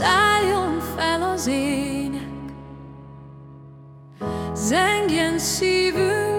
szálljon fel az ének, Zengjen szívünk.